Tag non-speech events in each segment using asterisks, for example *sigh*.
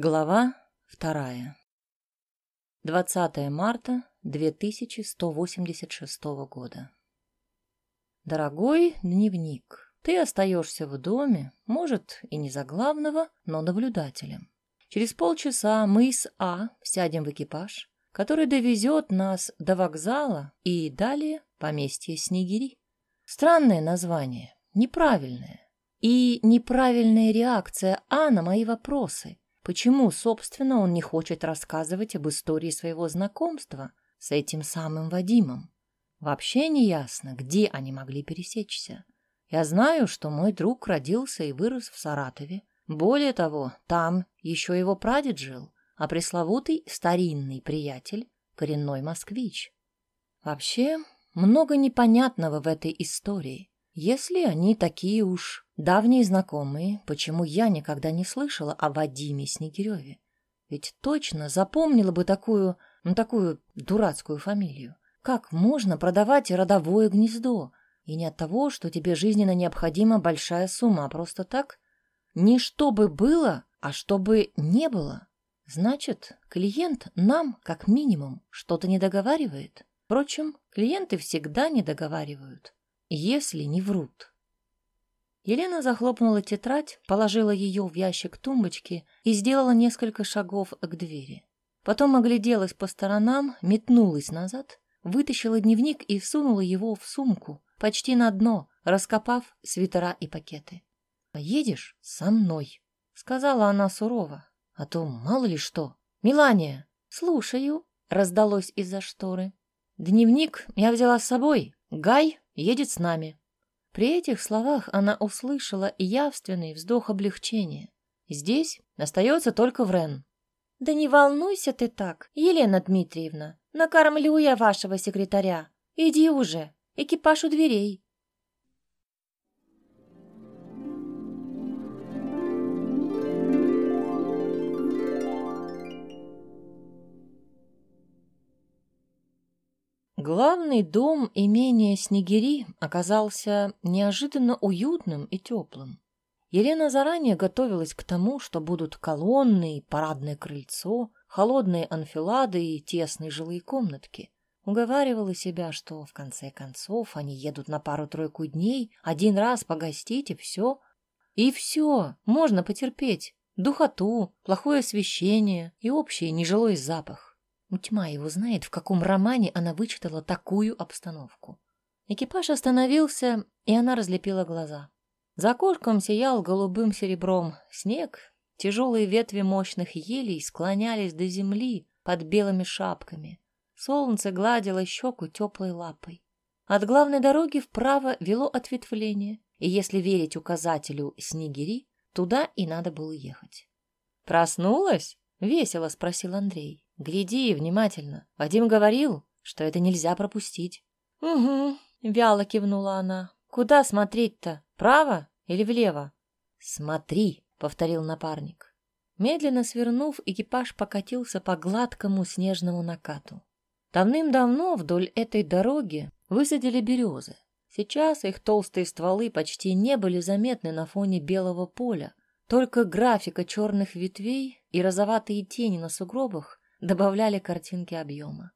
Глава вторая. 20 марта 2186 года. Дорогой дневник, ты остаешься в доме, может, и не за главного, но наблюдателем. Через полчаса мы с А сядем в экипаж, который довезет нас до вокзала и далее поместье Снегири. Странное название, неправильное. И неправильная реакция А на мои вопросы. Почему, собственно, он не хочет рассказывать об истории своего знакомства с этим самым Вадимом? Вообще не ясно, где они могли пересечься. Я знаю, что мой друг родился и вырос в Саратове. Более того, там еще его прадед жил, а пресловутый старинный приятель — коренной москвич. Вообще, много непонятного в этой истории. Если они такие уж давние знакомые, почему я никогда не слышала о Вадиме Снегиреве? Ведь точно запомнила бы такую, ну, такую дурацкую фамилию. Как можно продавать родовое гнездо? И не от того, что тебе жизненно необходима большая сумма, а просто так? Не чтобы было, а чтобы не было. Значит, клиент нам, как минимум, что-то не договаривает. Впрочем, клиенты всегда не договаривают если не врут. Елена захлопнула тетрадь, положила ее в ящик тумбочки и сделала несколько шагов к двери. Потом огляделась по сторонам, метнулась назад, вытащила дневник и всунула его в сумку, почти на дно, раскопав свитера и пакеты. «Поедешь со мной», — сказала она сурово, — «а то мало ли что». «Милания!» «Слушаю», — раздалось из-за шторы. «Дневник я взяла с собой. Гай едет с нами». При этих словах она услышала явственный вздох облегчения. Здесь остается только Врен. «Да не волнуйся ты так, Елена Дмитриевна. Накормлю я вашего секретаря. Иди уже, экипаж у дверей». Главный дом имения Снегири оказался неожиданно уютным и теплым. Елена заранее готовилась к тому, что будут колонны, парадное крыльцо, холодные анфилады и тесные жилые комнатки. Уговаривала себя, что в конце концов они едут на пару-тройку дней, один раз погостить и все. И все, можно потерпеть. Духоту, плохое освещение и общий нежилой запах. Ну, тьма его знает, в каком романе она вычитала такую обстановку. Экипаж остановился, и она разлепила глаза. За окошком сиял голубым серебром снег, тяжелые ветви мощных елей склонялись до земли под белыми шапками. Солнце гладило щеку теплой лапой. От главной дороги вправо вело ответвление, и если верить указателю Снегири, туда и надо было ехать. «Проснулась?» — весело спросил Андрей. Гляди внимательно. Вадим говорил, что это нельзя пропустить. Угу, вяло кивнула она. Куда смотреть-то? Право или влево? Смотри, повторил напарник. Медленно свернув, экипаж покатился по гладкому снежному накату. Давным-давно вдоль этой дороги высадили березы. Сейчас их толстые стволы почти не были заметны на фоне белого поля. Только графика черных ветвей и розоватые тени на сугробах добавляли картинки объема.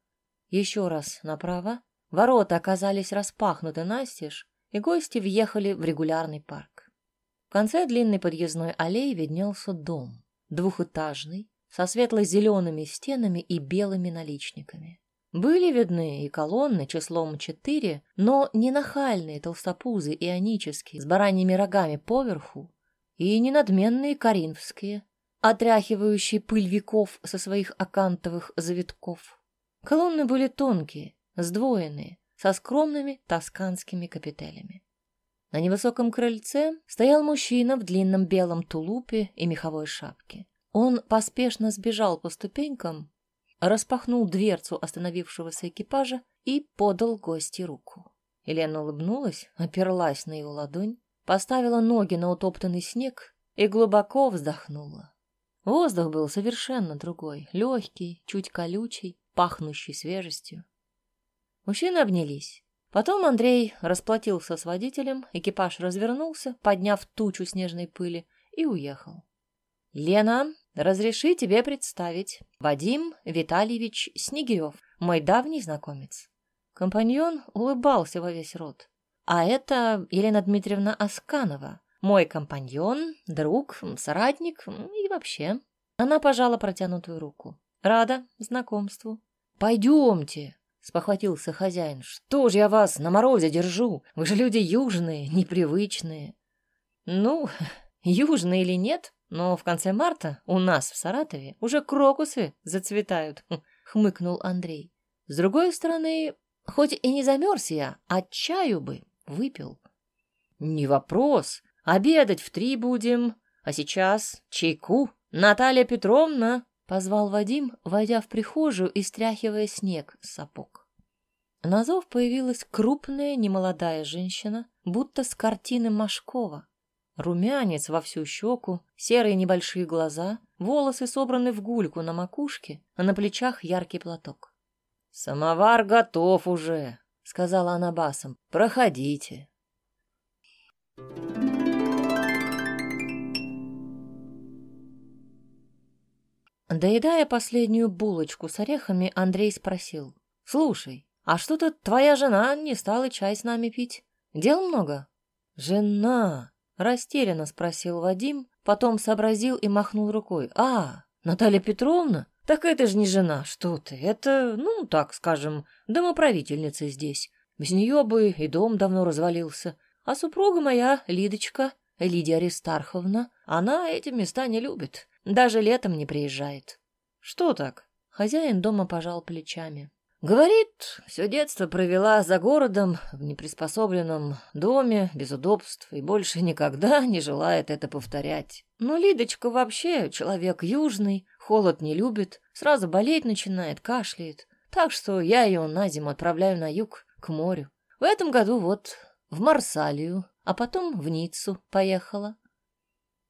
Еще раз направо. Ворота оказались распахнуты настежь, и гости въехали в регулярный парк. В конце длинной подъездной аллеи виднелся дом, двухэтажный, со светло-зелеными стенами и белыми наличниками. Были видны и колонны числом четыре, но не нахальные толстопузы ионические с бараньими рогами поверху, и не надменные коринфские, отряхивающий пыль веков со своих акантовых завитков. Колонны были тонкие, сдвоенные, со скромными тосканскими капителями. На невысоком крыльце стоял мужчина в длинном белом тулупе и меховой шапке. Он поспешно сбежал по ступенькам, распахнул дверцу остановившегося экипажа и подал гости руку. Елена улыбнулась, оперлась на его ладонь, поставила ноги на утоптанный снег и глубоко вздохнула. Воздух был совершенно другой, легкий, чуть колючий, пахнущий свежестью. Мужчины обнялись. Потом Андрей расплатился с водителем, экипаж развернулся, подняв тучу снежной пыли, и уехал. «Лена, разреши тебе представить. Вадим Витальевич Снегирев, мой давний знакомец. Компаньон улыбался во весь рот. А это Елена Дмитриевна Асканова, мой компаньон, друг, соратник и вообще. Она пожала протянутую руку. Рада знакомству. Пойдемте, спохватился хозяин. Что ж я вас на морозе держу? Вы же люди южные, непривычные. Ну, *laughs* южные или нет, но в конце марта у нас в Саратове уже крокусы зацветают, хмыкнул Андрей. С другой стороны, хоть и не замерз я, а чаю бы выпил. Не вопрос, обедать в три будем, а сейчас чайку. Наталья Петровна, позвал Вадим, войдя в прихожую и стряхивая снег с сапог. На зов появилась крупная немолодая женщина, будто с картины Машкова. Румянец во всю щеку, серые небольшие глаза, волосы собраны в гульку на макушке, а на плечах яркий платок. «Самовар готов уже», — сказала она басом. «Проходите». Доедая последнюю булочку с орехами, Андрей спросил. «Слушай, а что-то твоя жена не стала чай с нами пить? Дел много?» «Жена?» — растерянно спросил Вадим, потом сообразил и махнул рукой. «А, Наталья Петровна? Так это же не жена, что ты. Это, ну, так скажем, домоправительница здесь. Без нее бы и дом давно развалился. А супруга моя, Лидочка, Лидия Аристарховна, она эти места не любит. Даже летом не приезжает. Что так? Хозяин дома пожал плечами. Говорит, все детство провела за городом в неприспособленном доме, без удобств, и больше никогда не желает это повторять. Но Лидочка вообще человек южный, холод не любит, сразу болеть начинает, кашляет. Так что я ее на зиму отправляю на юг, к морю. В этом году вот в Марсалию, а потом в Ниццу поехала.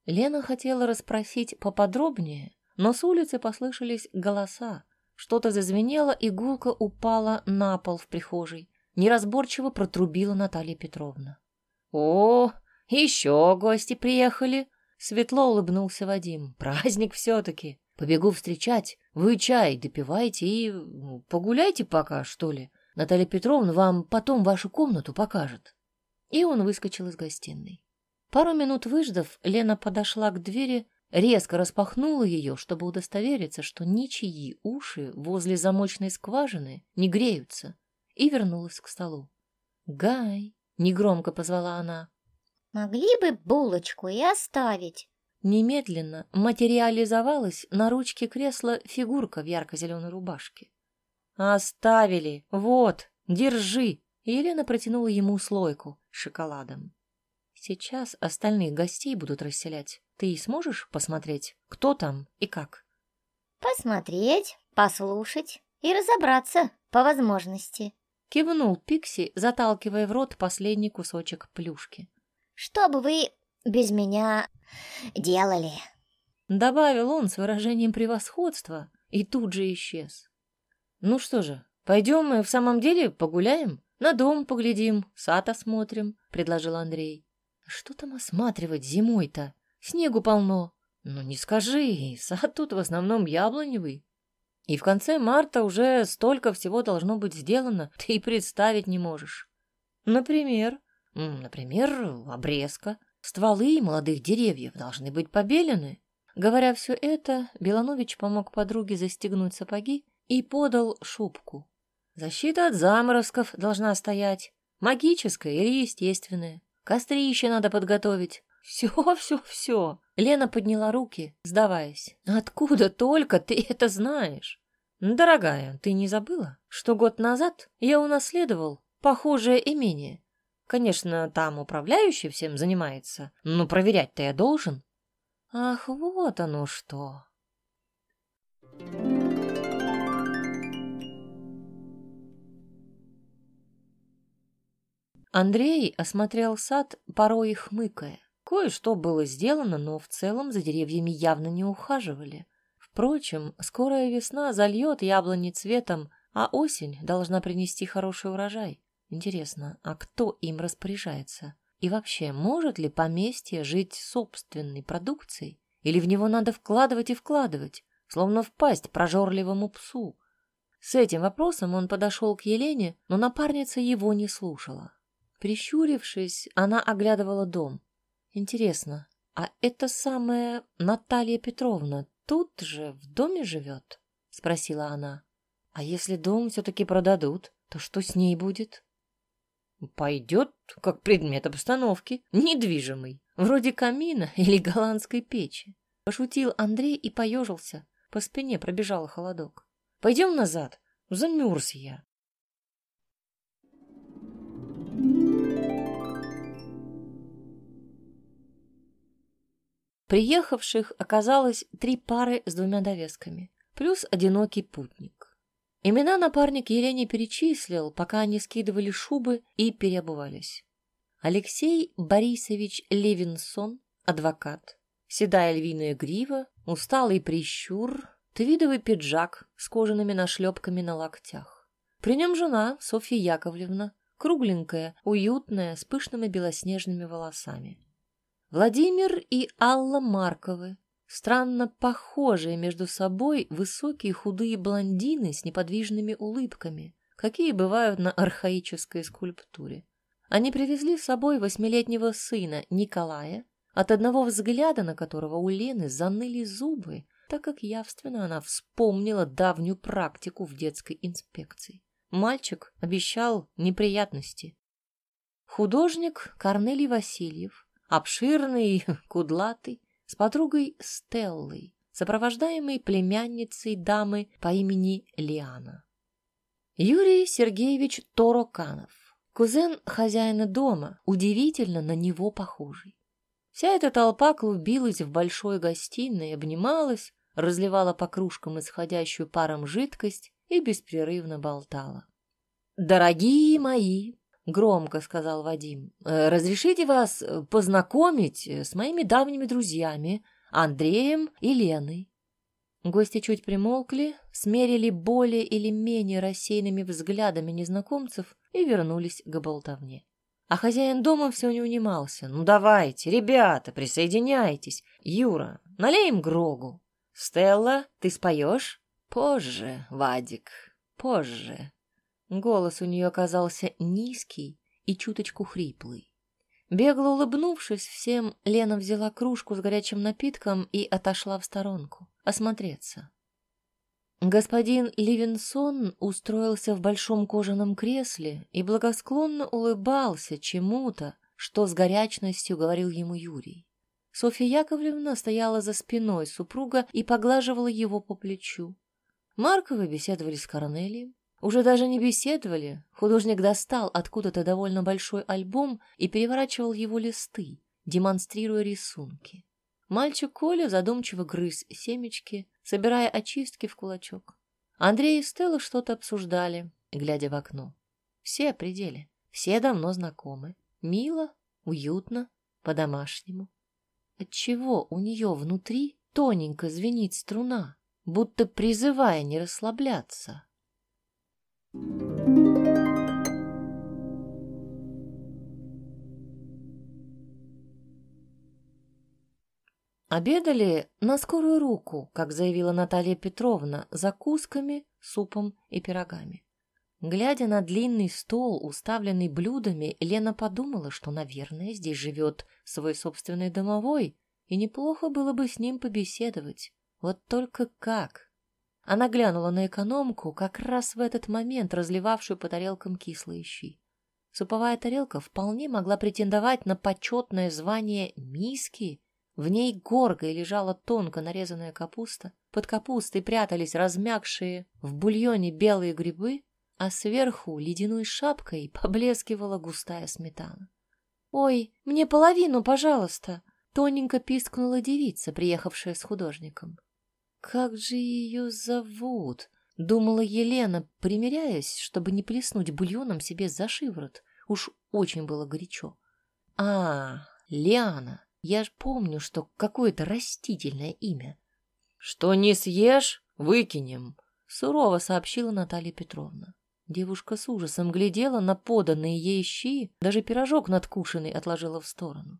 Лена хотела расспросить поподробнее, но с улицы послышались голоса. Что-то зазвенело, и гулко упала на пол в прихожей. Неразборчиво протрубила Наталья Петровна. «О, еще гости приехали!» Светло улыбнулся Вадим. «Праздник все-таки. Побегу встречать. Вы чай допивайте и погуляйте пока, что ли. Наталья Петровна вам потом вашу комнату покажет». И он выскочил из гостиной. Пару минут выждав, Лена подошла к двери, резко распахнула ее, чтобы удостовериться, что ничьи уши возле замочной скважины не греются, и вернулась к столу. «Гай!» — негромко позвала она. «Могли бы булочку и оставить?» Немедленно материализовалась на ручке кресла фигурка в ярко-зеленой рубашке. «Оставили! Вот, держи!» Елена протянула ему слойку с шоколадом. Сейчас остальных гостей будут расселять. Ты сможешь посмотреть, кто там и как? Посмотреть, послушать и разобраться по возможности. Кивнул Пикси, заталкивая в рот последний кусочек плюшки. Что бы вы без меня делали? Добавил он с выражением превосходства и тут же исчез. Ну что же, пойдем мы в самом деле погуляем? На дом поглядим, сад осмотрим, предложил Андрей. Что там осматривать зимой-то? Снегу полно. Ну не скажи, сад тут в основном яблоневый. И в конце марта уже столько всего должно быть сделано, ты и представить не можешь. Например, например, обрезка. Стволы молодых деревьев должны быть побелены. Говоря все это, Беланович помог подруге застегнуть сапоги и подал шубку. Защита от заморозков должна стоять, магическая или естественная. Кострище надо подготовить. Все, все, все. Лена подняла руки, сдаваясь. Откуда только ты это знаешь? Дорогая, ты не забыла, что год назад я унаследовал похожее имение? Конечно, там управляющий всем занимается, но проверять-то я должен. Ах, вот оно что. Thank you. Андрей осмотрел сад, порой хмыкая. Кое-что было сделано, но в целом за деревьями явно не ухаживали. Впрочем, скорая весна зальет яблони цветом, а осень должна принести хороший урожай. Интересно, а кто им распоряжается? И вообще, может ли поместье жить собственной продукцией? Или в него надо вкладывать и вкладывать, словно в пасть прожорливому псу? С этим вопросом он подошел к Елене, но напарница его не слушала. Прищурившись, она оглядывала дом. Интересно, а эта самая Наталья Петровна тут же в доме живет? Спросила она. А если дом все-таки продадут, то что с ней будет? Пойдет как предмет обстановки, недвижимый, вроде камина *laughs* или голландской печи. Пошутил Андрей и поежился. По спине пробежал холодок. Пойдем назад, замерз я. Приехавших оказалось три пары с двумя довесками, плюс одинокий путник. Имена напарник Елене перечислил, пока они скидывали шубы и переобувались. Алексей Борисович Левинсон, адвокат, седая львиная грива, усталый прищур, твидовый пиджак с кожаными нашлепками на локтях. При нем жена Софья Яковлевна, кругленькая, уютная, с пышными белоснежными волосами. Владимир и Алла Марковы, странно похожие между собой высокие худые блондины с неподвижными улыбками, какие бывают на архаической скульптуре. Они привезли с собой восьмилетнего сына Николая, от одного взгляда на которого у Лены заныли зубы, так как явственно она вспомнила давнюю практику в детской инспекции. Мальчик обещал неприятности. Художник Корнелий Васильев обширный, *laughs* кудлатый, с подругой Стеллой, сопровождаемой племянницей дамы по имени Лиана. Юрий Сергеевич Тороканов, кузен хозяина дома, удивительно на него похожий. Вся эта толпа клубилась в большой гостиной, обнималась, разливала по кружкам исходящую паром жидкость и беспрерывно болтала. «Дорогие мои!» — громко сказал Вадим. «Э, «Разрешите вас э, познакомить э, с моими давними друзьями, Андреем и Леной». Гости чуть примолкли, смерили более или менее рассеянными взглядами незнакомцев и вернулись к болтовне. А хозяин дома все не унимался. «Ну давайте, ребята, присоединяйтесь. Юра, налеем Грогу. Стелла, ты споешь?» «Позже, Вадик, позже». Голос у нее оказался низкий и чуточку хриплый. Бегло улыбнувшись всем, Лена взяла кружку с горячим напитком и отошла в сторонку, осмотреться. Господин Ливенсон устроился в большом кожаном кресле и благосклонно улыбался чему-то, что с горячностью говорил ему Юрий. Софья Яковлевна стояла за спиной супруга и поглаживала его по плечу. Марковы беседовали с Корнелием, уже даже не беседовали. Художник достал откуда-то довольно большой альбом и переворачивал его листы, демонстрируя рисунки. Мальчик Коля задумчиво грыз семечки, собирая очистки в кулачок. Андрей и Стелла что-то обсуждали, глядя в окно. Все о пределе, все давно знакомы. Мило, уютно, по-домашнему. Отчего у нее внутри тоненько звенит струна, будто призывая не расслабляться? Обедали на скорую руку, как заявила Наталья Петровна, закусками, супом и пирогами. Глядя на длинный стол, уставленный блюдами, Лена подумала, что, наверное, здесь живет свой собственный домовой, и неплохо было бы с ним побеседовать. Вот только как? Она глянула на экономку, как раз в этот момент разливавшую по тарелкам кислые щи. Суповая тарелка вполне могла претендовать на почетное звание «миски». В ней горгой лежала тонко нарезанная капуста, под капустой прятались размягшие в бульоне белые грибы, а сверху ледяной шапкой поблескивала густая сметана. «Ой, мне половину, пожалуйста!» — тоненько пискнула девица, приехавшая с художником. «Как же ее зовут?» — думала Елена, примиряясь, чтобы не плеснуть бульоном себе за шиворот. Уж очень было горячо. «А, Лиана. Я ж помню, что какое-то растительное имя». «Что не съешь, выкинем», — сурово сообщила Наталья Петровна. Девушка с ужасом глядела на поданные ей щи, даже пирожок надкушенный отложила в сторону.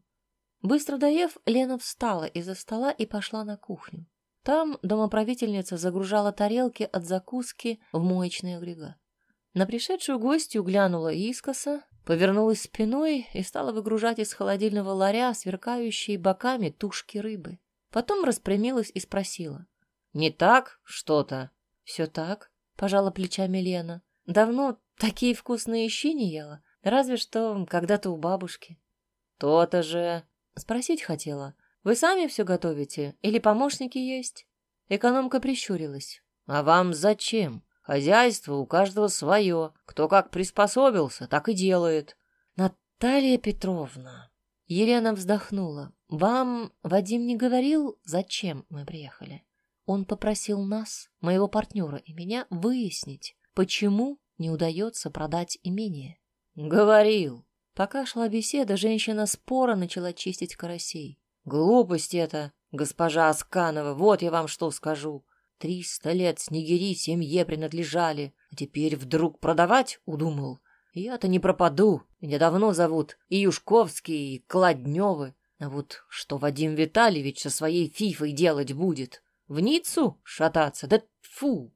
Быстро доев, Лена встала из-за стола и пошла на кухню. Там домоправительница загружала тарелки от закуски в моечный агрегат. На пришедшую гостью глянула искоса, повернулась спиной и стала выгружать из холодильного ларя сверкающие боками тушки рыбы. Потом распрямилась и спросила. «Не так что-то?» «Все так», — пожала плечами Лена. «Давно такие вкусные щи не ела, разве что когда-то у бабушки». «То-то же...» «Спросить хотела. Вы сами все готовите или помощники есть?» Экономка прищурилась. «А вам зачем? Хозяйство у каждого свое. Кто как приспособился, так и делает». «Наталья Петровна...» Елена вздохнула. «Вам Вадим не говорил, зачем мы приехали? Он попросил нас, моего партнера и меня, выяснить, почему не удается продать имение». «Говорил». Пока шла беседа, женщина спора начала чистить карасей. «Глупость это, госпожа Асканова, вот я вам что скажу. Триста лет снегири семье принадлежали, а теперь вдруг продавать удумал. Я-то не пропаду, меня давно зовут и Юшковский, и Кладневы. А вот что Вадим Витальевич со своей фифой делать будет? В Ниццу шататься? Да фу!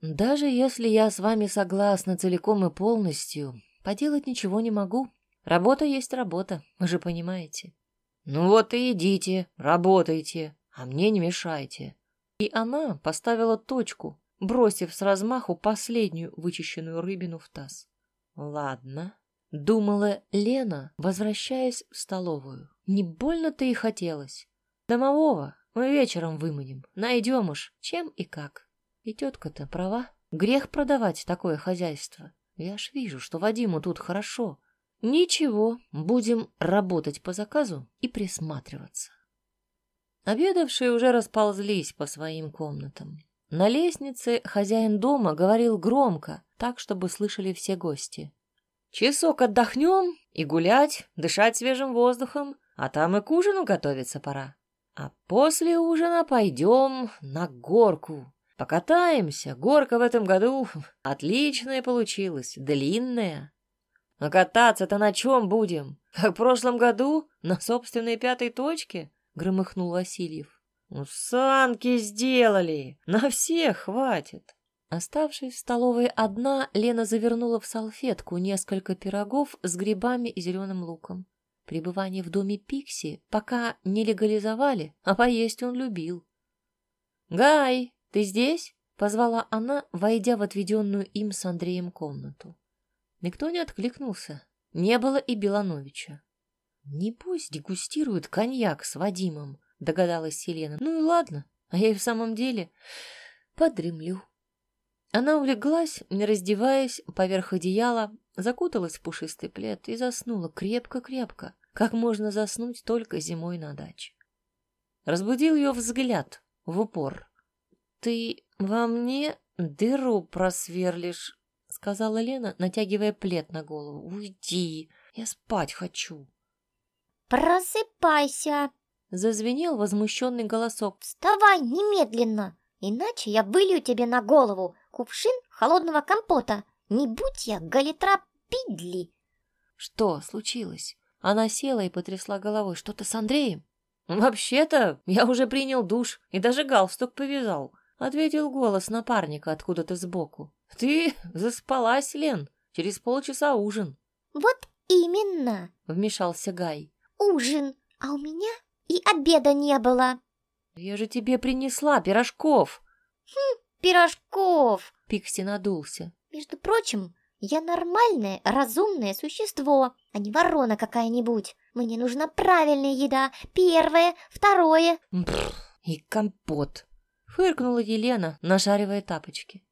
Даже если я с вами согласна целиком и полностью, поделать ничего не могу. Работа есть работа, вы же понимаете. Ну вот и идите, работайте, а мне не мешайте. И она поставила точку, бросив с размаху последнюю вычищенную рыбину в таз. Ладно, думала Лена, возвращаясь в столовую. Не больно-то и хотелось. Домового мы вечером выманим, найдем уж, чем и как. И тетка-то права, грех продавать такое хозяйство. Я ж вижу, что Вадиму тут хорошо. Ничего, будем работать по заказу и присматриваться. Обедавшие уже расползлись по своим комнатам. На лестнице хозяин дома говорил громко, так, чтобы слышали все гости. «Часок отдохнем и гулять, дышать свежим воздухом, а там и к ужину готовиться пора. А после ужина пойдем на горку. Покатаемся. Горка в этом году *laughs* отличная получилась, длинная. А кататься-то на чем будем? Как в прошлом году? На собственной пятой точке?» — громыхнул Васильев. «Ну, санки сделали! На всех хватит!» Оставшись в столовой одна, Лена завернула в салфетку несколько пирогов с грибами и зеленым луком. Пребывание в доме Пикси пока не легализовали, а поесть он любил. «Гай, ты здесь?» — позвала она, войдя в отведенную им с Андреем комнату. Никто не откликнулся. Не было и Белановича. «Небось, дегустирует коньяк с Вадимом», — догадалась Селена. «Ну и ладно, а я и в самом деле подремлю». Она улеглась, не раздеваясь, поверх одеяла, закуталась в пушистый плед и заснула крепко-крепко, как можно заснуть только зимой на даче. Разбудил ее взгляд в упор. «Ты во мне дыру просверлишь», — сказала Лена, натягивая плед на голову. «Уйди, я спать хочу». «Просыпайся!» — зазвенел возмущенный голосок. «Вставай немедленно, иначе я вылью тебе на голову кувшин холодного компота. Не будь я галитра Пидли!» «Что случилось?» Она села и потрясла головой. «Что-то с Андреем?» «Вообще-то я уже принял душ и даже галстук повязал», — ответил голос напарника откуда-то сбоку. «Ты заспалась, Лен. Через полчаса ужин». «Вот именно», — вмешался Гай ужин, а у меня и обеда не было. Я же тебе принесла пирожков. Хм, пирожков. Пикси надулся. Между прочим, я нормальное, разумное существо, а не ворона какая-нибудь. Мне нужна правильная еда. Первое, второе. и компот. Фыркнула Елена, нашаривая тапочки.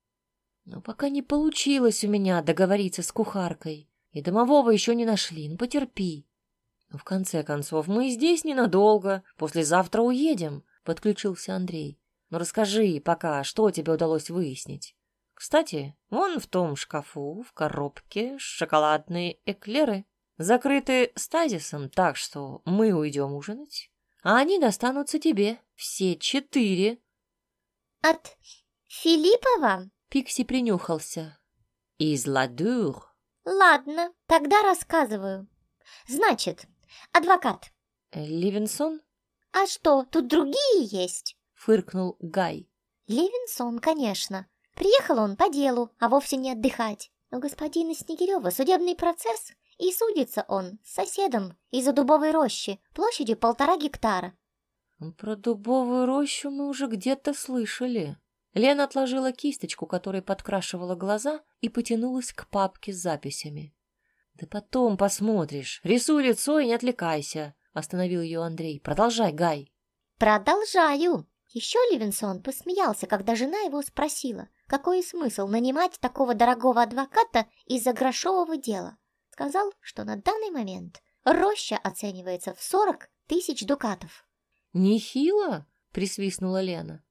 Но пока не получилось у меня договориться с кухаркой. И домового еще не нашли. Ну, потерпи. «В конце концов, мы здесь ненадолго. Послезавтра уедем», — подключился Андрей. «Ну расскажи пока, что тебе удалось выяснить. Кстати, вон в том шкафу, в коробке, шоколадные эклеры, закрыты стазисом, так что мы уйдем ужинать, а они достанутся тебе, все четыре». «От Филиппова?» — Пикси принюхался. «Из Ладур». «Ладно, тогда рассказываю. Значит, Адвокат, Ливенсон? А что, тут другие есть? Фыркнул Гай. Ливенсон, конечно. Приехал он по делу, а вовсе не отдыхать. У господина Снегирева судебный процесс, и судится он с соседом из-за дубовой рощи площадью полтора гектара. Про дубовую рощу мы уже где-то слышали. Лена отложила кисточку, которой подкрашивала глаза, и потянулась к папке с записями. «Да потом посмотришь. Рисуй лицо и не отвлекайся», — остановил ее Андрей. «Продолжай, Гай». «Продолжаю». Еще Ливенсон посмеялся, когда жена его спросила, какой смысл нанимать такого дорогого адвоката из-за грошового дела. Сказал, что на данный момент роща оценивается в сорок тысяч дукатов. «Нехило?» — присвистнула Лена.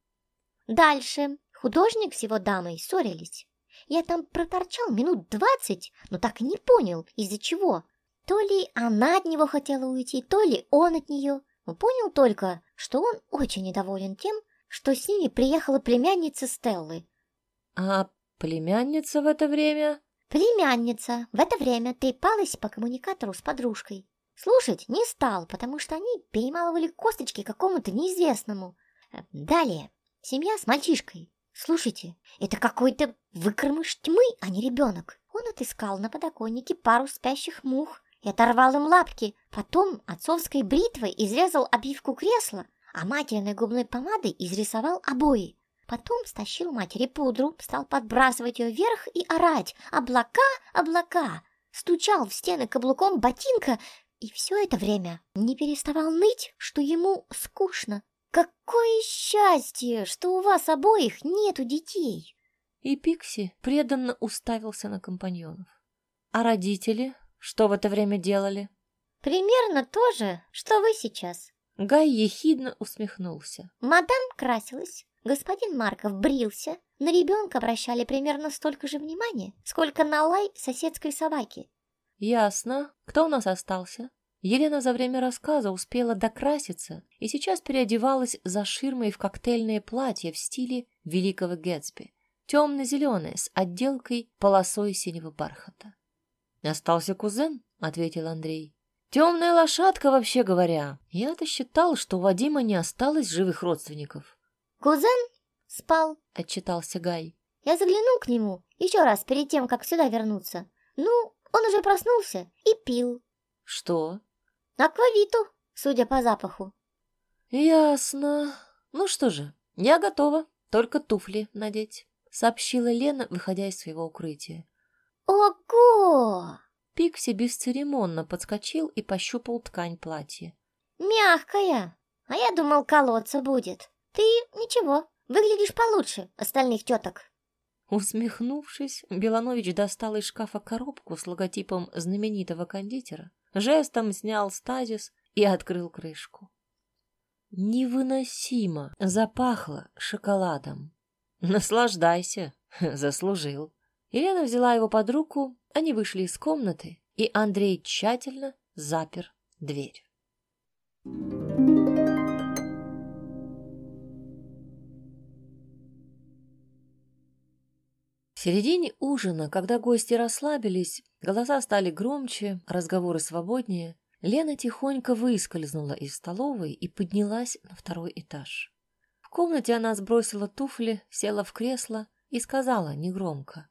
Дальше. Художник с его дамой ссорились. Я там проторчал минут двадцать, но так и не понял, из-за чего. То ли она от него хотела уйти, то ли он от нее. Но понял только, что он очень недоволен тем, что с ними приехала племянница Стеллы. А племянница в это время? Племянница в это время трепалась по коммуникатору с подружкой. Слушать не стал, потому что они перемалывали косточки какому-то неизвестному. Э, далее. Семья с мальчишкой. Слушайте, это какой-то выкормыш тьмы, а не ребенок. Он отыскал на подоконнике пару спящих мух и оторвал им лапки. Потом отцовской бритвой изрезал обивку кресла, а материной губной помадой изрисовал обои. Потом стащил матери пудру, стал подбрасывать ее вверх и орать «Облака, облака!» Стучал в стены каблуком ботинка и все это время не переставал ныть, что ему скучно. Какое счастье, что у вас обоих нету детей! И Пикси преданно уставился на компаньонов. А родители что в это время делали? Примерно то же, что вы сейчас. Гай ехидно усмехнулся. Мадам красилась, господин Марков брился, на ребенка обращали примерно столько же внимания, сколько на лай соседской собаки. Ясно. Кто у нас остался? Елена за время рассказа успела докраситься и сейчас переодевалась за ширмой в коктейльное платье в стиле великого Гэтсби. Темно-зеленое, с отделкой полосой синего бархата. «Остался кузен», — ответил Андрей. «Темная лошадка, вообще говоря. Я-то считал, что у Вадима не осталось живых родственников». «Кузен спал», — отчитался Гай. «Я заглянул к нему еще раз перед тем, как сюда вернуться. Ну, он уже проснулся и пил. Что? Аквавиту, судя по запаху. Ясно. Ну что же, я готова, только туфли надеть, сообщила Лена, выходя из своего укрытия. Ого! Пикси бесцеремонно подскочил и пощупал ткань платья. Мягкая, а я думал, колоться будет. Ты ничего, выглядишь получше остальных теток. Усмехнувшись, Беланович достал из шкафа коробку с логотипом знаменитого кондитера, жестом снял стазис и открыл крышку. Невыносимо запахло шоколадом. Наслаждайся, *laughs* заслужил. Елена взяла его под руку, они вышли из комнаты, и Андрей тщательно запер дверь. В середине ужина, когда гости расслабились, голоса стали громче, разговоры свободнее, Лена тихонько выскользнула из столовой и поднялась на второй этаж. В комнате она сбросила туфли, села в кресло и сказала негромко.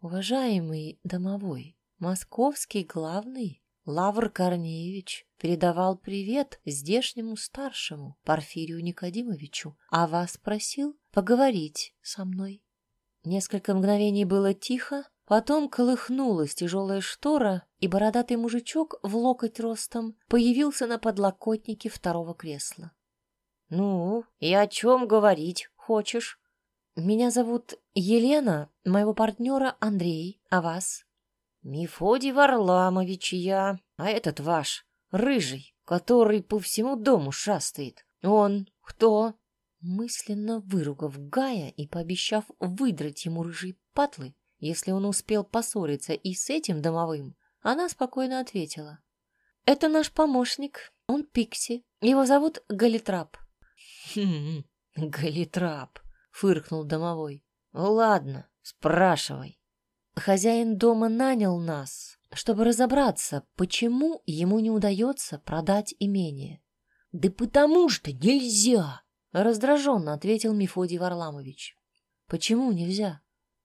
«Уважаемый домовой, московский главный Лавр Корнеевич передавал привет здешнему старшему Порфирию Никодимовичу, а вас просил поговорить со мной». Несколько мгновений было тихо, потом колыхнулась тяжелая штора, и бородатый мужичок в локоть ростом появился на подлокотнике второго кресла. «Ну, и о чем говорить хочешь?» «Меня зовут Елена, моего партнера Андрей, а вас?» «Мефодий Варламович я, а этот ваш, рыжий, который по всему дому шастает. Он кто?» Мысленно выругав Гая и пообещав выдрать ему рыжие патлы, если он успел поссориться и с этим домовым, она спокойно ответила. «Это наш помощник, он Пикси, его зовут Галитрап». «Хм, Галитрап», — фыркнул домовой. «Ладно, спрашивай». Хозяин дома нанял нас, чтобы разобраться, почему ему не удается продать имение. Да потому что нельзя, раздраженно ответил Мефодий Варламович. Почему нельзя?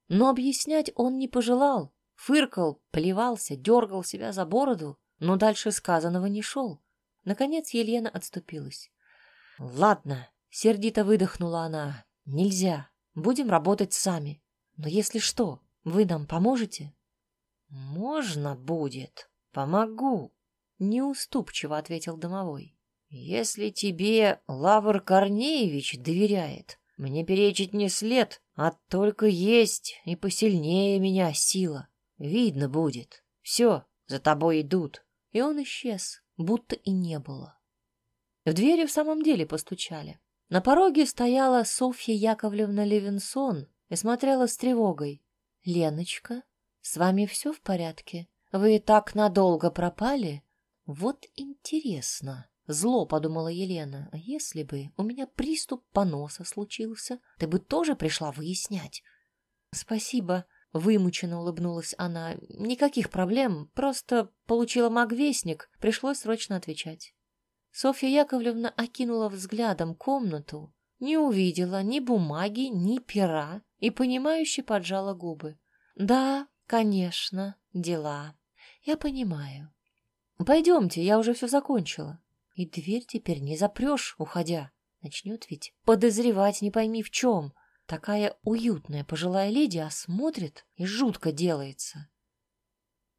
Но объяснять он не пожелал. Фыркал, плевался, дергал себя за бороду, но дальше сказанного не шел. Наконец Елена отступилась. «Ладно», — сердито выдохнула она, — «нельзя. Будем работать сами. Но если что, вы нам поможете?» «Можно будет. Помогу», — неуступчиво ответил домовой. «Если тебе Лавр Корнеевич доверяет, мне перечить не след, а только есть и посильнее меня сила. Видно будет. Все, за тобой идут». И он исчез, будто и не было. В двери в самом деле постучали. На пороге стояла Софья Яковлевна Левинсон и смотрела с тревогой. «Леночка, с вами все в порядке? Вы так надолго пропали? Вот интересно». Зло, подумала Елена, если бы у меня приступ поноса случился, ты бы тоже пришла выяснять. Спасибо, вымученно улыбнулась она. Никаких проблем, просто получила магвестник, пришлось срочно отвечать. Софья Яковлевна окинула взглядом комнату, не увидела ни бумаги, ни пера и, понимающе поджала губы. «Да, конечно, дела. Я понимаю. Пойдемте, я уже все закончила. И дверь теперь не запрешь, уходя. Начнет ведь подозревать не пойми в чем. Такая уютная пожилая леди осмотрит и жутко делается».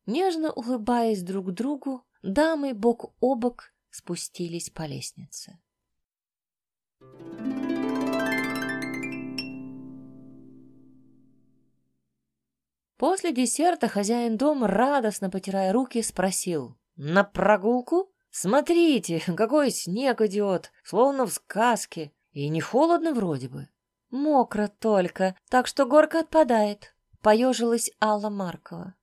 Нежно улыбаясь друг другу, дамы бок о бок спустились по лестнице. После десерта хозяин дома, радостно потирая руки, спросил. «На прогулку? Смотрите, *laughs* какой снег идет, словно в сказке, и не холодно вроде бы». «Мокро только, так что горка отпадает», — поежилась Алла Маркова.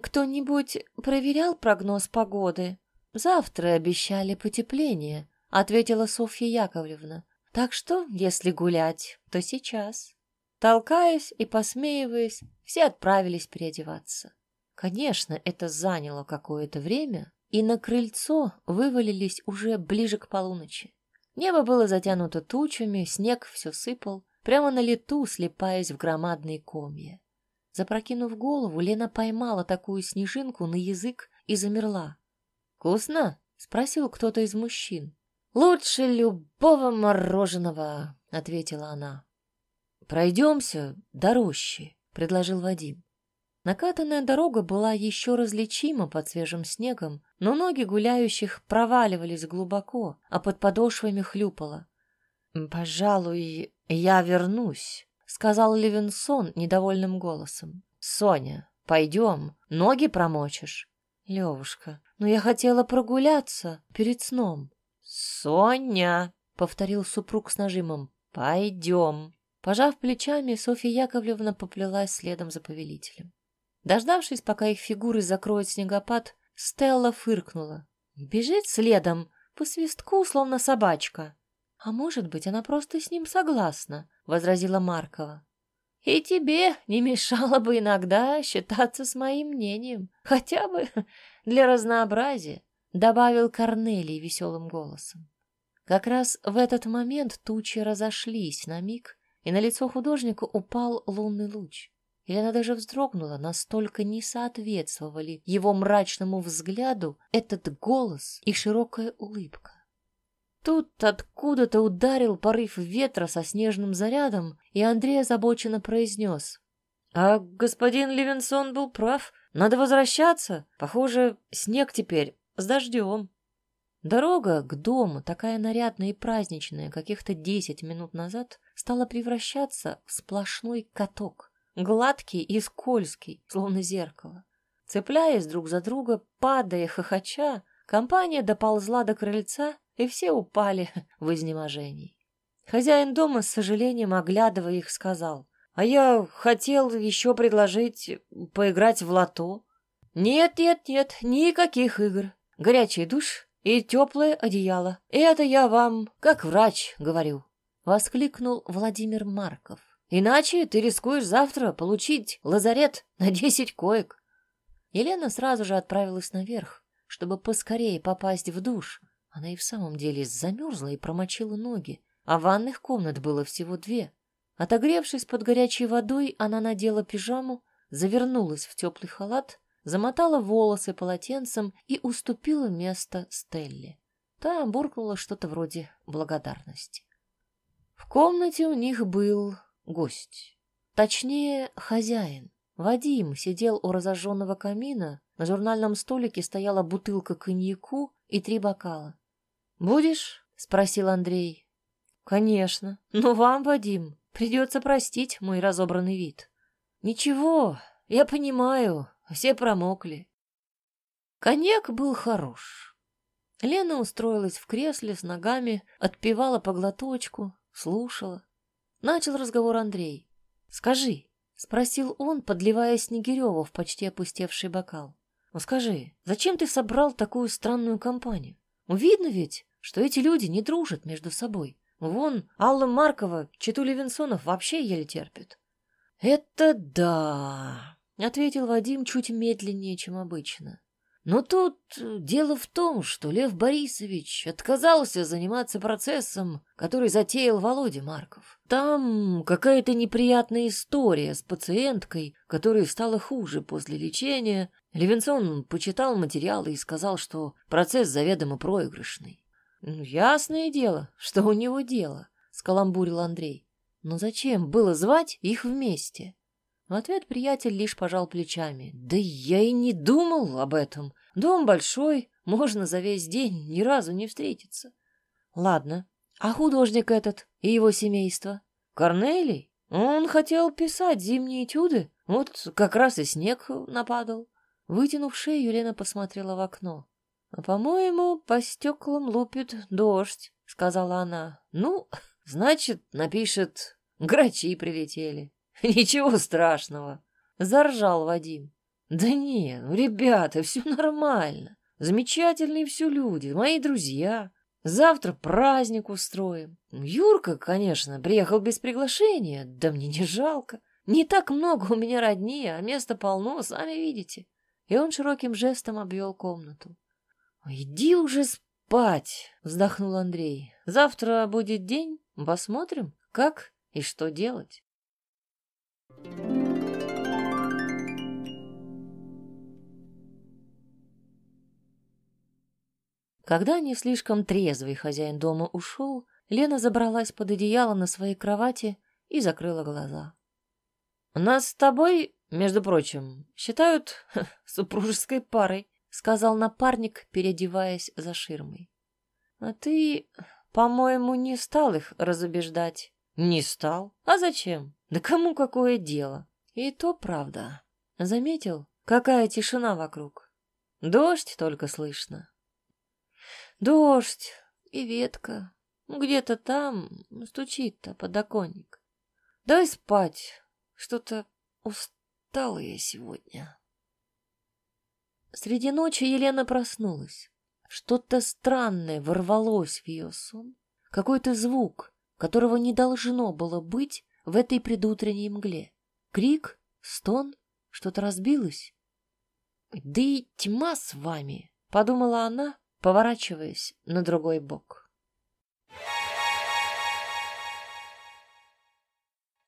«Кто-нибудь проверял прогноз погоды?» «Завтра обещали потепление», — ответила Софья Яковлевна. «Так что, если гулять, то сейчас». Толкаясь и посмеиваясь, все отправились переодеваться. Конечно, это заняло какое-то время, и на крыльцо вывалились уже ближе к полуночи. Небо было затянуто тучами, снег все сыпал, прямо на лету слепаясь в громадные комья. Запрокинув голову, Лена поймала такую снежинку на язык и замерла. «Вкусно?» — спросил кто-то из мужчин. «Лучше любого мороженого», — ответила она. «Пройдемся до рощи», — предложил Вадим. Накатанная дорога была еще различима под свежим снегом, но ноги гуляющих проваливались глубоко, а под подошвами хлюпало. «Пожалуй, я вернусь», — сказал Левинсон недовольным голосом. «Соня, пойдем, ноги промочишь». «Левушка, но я хотела прогуляться перед сном». «Соня!» — повторил супруг с нажимом. «Пойдем». Пожав плечами, Софья Яковлевна поплелась следом за повелителем. Дождавшись, пока их фигуры закроет снегопад, Стелла фыркнула. Бежит следом, по свистку, словно собачка. «А может быть, она просто с ним согласна», — возразила Маркова. И тебе не мешало бы иногда считаться с моим мнением, хотя бы для разнообразия, добавил Корнелий веселым голосом. Как раз в этот момент тучи разошлись на миг, и на лицо художника упал лунный луч. И она даже вздрогнула, настолько не соответствовали его мрачному взгляду этот голос и широкая улыбка. Тут откуда-то ударил порыв ветра со снежным зарядом, и Андрей озабоченно произнес. «А господин Левинсон был прав. Надо возвращаться. Похоже, снег теперь с дождем». Дорога к дому, такая нарядная и праздничная, каких-то десять минут назад, стала превращаться в сплошной каток, гладкий и скользкий, словно зеркало. Цепляясь друг за друга, падая хохоча, компания доползла до крыльца и все упали *laughs* в изнеможении. Хозяин дома, с сожалением оглядывая их, сказал, «А я хотел еще предложить поиграть в лото». «Нет, нет, нет, никаких игр. Горячий душ и теплое одеяло. Это я вам, как врач, говорю», — воскликнул Владимир Марков. «Иначе ты рискуешь завтра получить лазарет на десять коек». Елена сразу же отправилась наверх, чтобы поскорее попасть в душ, Она и в самом деле замерзла и промочила ноги, а ванных комнат было всего две. Отогревшись под горячей водой, она надела пижаму, завернулась в теплый халат, замотала волосы полотенцем и уступила место Стелле. Та буркнула что-то вроде благодарности. В комнате у них был гость. Точнее, хозяин. Вадим сидел у разожженного камина, на журнальном столике стояла бутылка коньяку и три бокала. «Будешь?» — спросил Андрей. «Конечно. Но вам, Вадим, придется простить мой разобранный вид». «Ничего, я понимаю, все промокли». Коньяк был хорош. Лена устроилась в кресле с ногами, отпивала по глоточку, слушала. Начал разговор Андрей. «Скажи, — спросил он, подливая Снегиреву в почти опустевший бокал. «Ну скажи, зачем ты собрал такую странную компанию? Видно ведь, что эти люди не дружат между собой. Вон, Алла Маркова, Читу Левинсонов вообще еле терпит». «Это да», — ответил Вадим чуть медленнее, чем обычно. Но тут э, дело в том, что Лев Борисович отказался заниматься процессом, который затеял Володя Марков. Там какая-то неприятная история с пациенткой, которой стало хуже после лечения. Левинсон почитал материалы и сказал, что процесс заведомо проигрышный. «Ну, ясное дело, что у него дело», — скаламбурил Андрей. «Но зачем было звать их вместе?» В ответ приятель лишь пожал плечами. «Да я и не думал об этом. Дом большой, можно за весь день ни разу не встретиться». «Ладно. А художник этот и его семейство?» «Корнелий? Он хотел писать зимние этюды. Вот как раз и снег нападал». Вытянув шею, Елена посмотрела в окно. «А, по-моему, по стеклам лупит дождь», — сказала она. «Ну, *laughs* значит, напишет, грачи прилетели». *laughs* Ничего страшного. Заржал Вадим. Да не, ну, ребята, все нормально. Замечательные все люди, мои друзья. Завтра праздник устроим. Юрка, конечно, приехал без приглашения, да мне не жалко. Не так много у меня родни, а места полно, сами видите. И он широким жестом обвел комнату. «Иди уже спать!» — вздохнул Андрей. «Завтра будет день, посмотрим, как и что делать». Когда не слишком трезвый хозяин дома ушел, Лена забралась под одеяло на своей кровати и закрыла глаза. «Нас с тобой, между прочим, считают *laughs* ха, супружеской парой», сказал напарник, переодеваясь за ширмой. «А ты, по-моему, не стал их разубеждать». «Не стал? А зачем? Да кому какое дело? И то правда. Заметил, какая тишина вокруг? Дождь только слышно. Дождь и ветка. Где-то там стучит о подоконник. Дай спать. Что-то устала я сегодня. Среди ночи Елена проснулась. Что-то странное ворвалось в ее сон. Какой-то звук, которого не должно было быть, в этой предутренней мгле. Крик, стон, что-то разбилось. «Да и тьма с вами!» — подумала она, поворачиваясь на другой бок.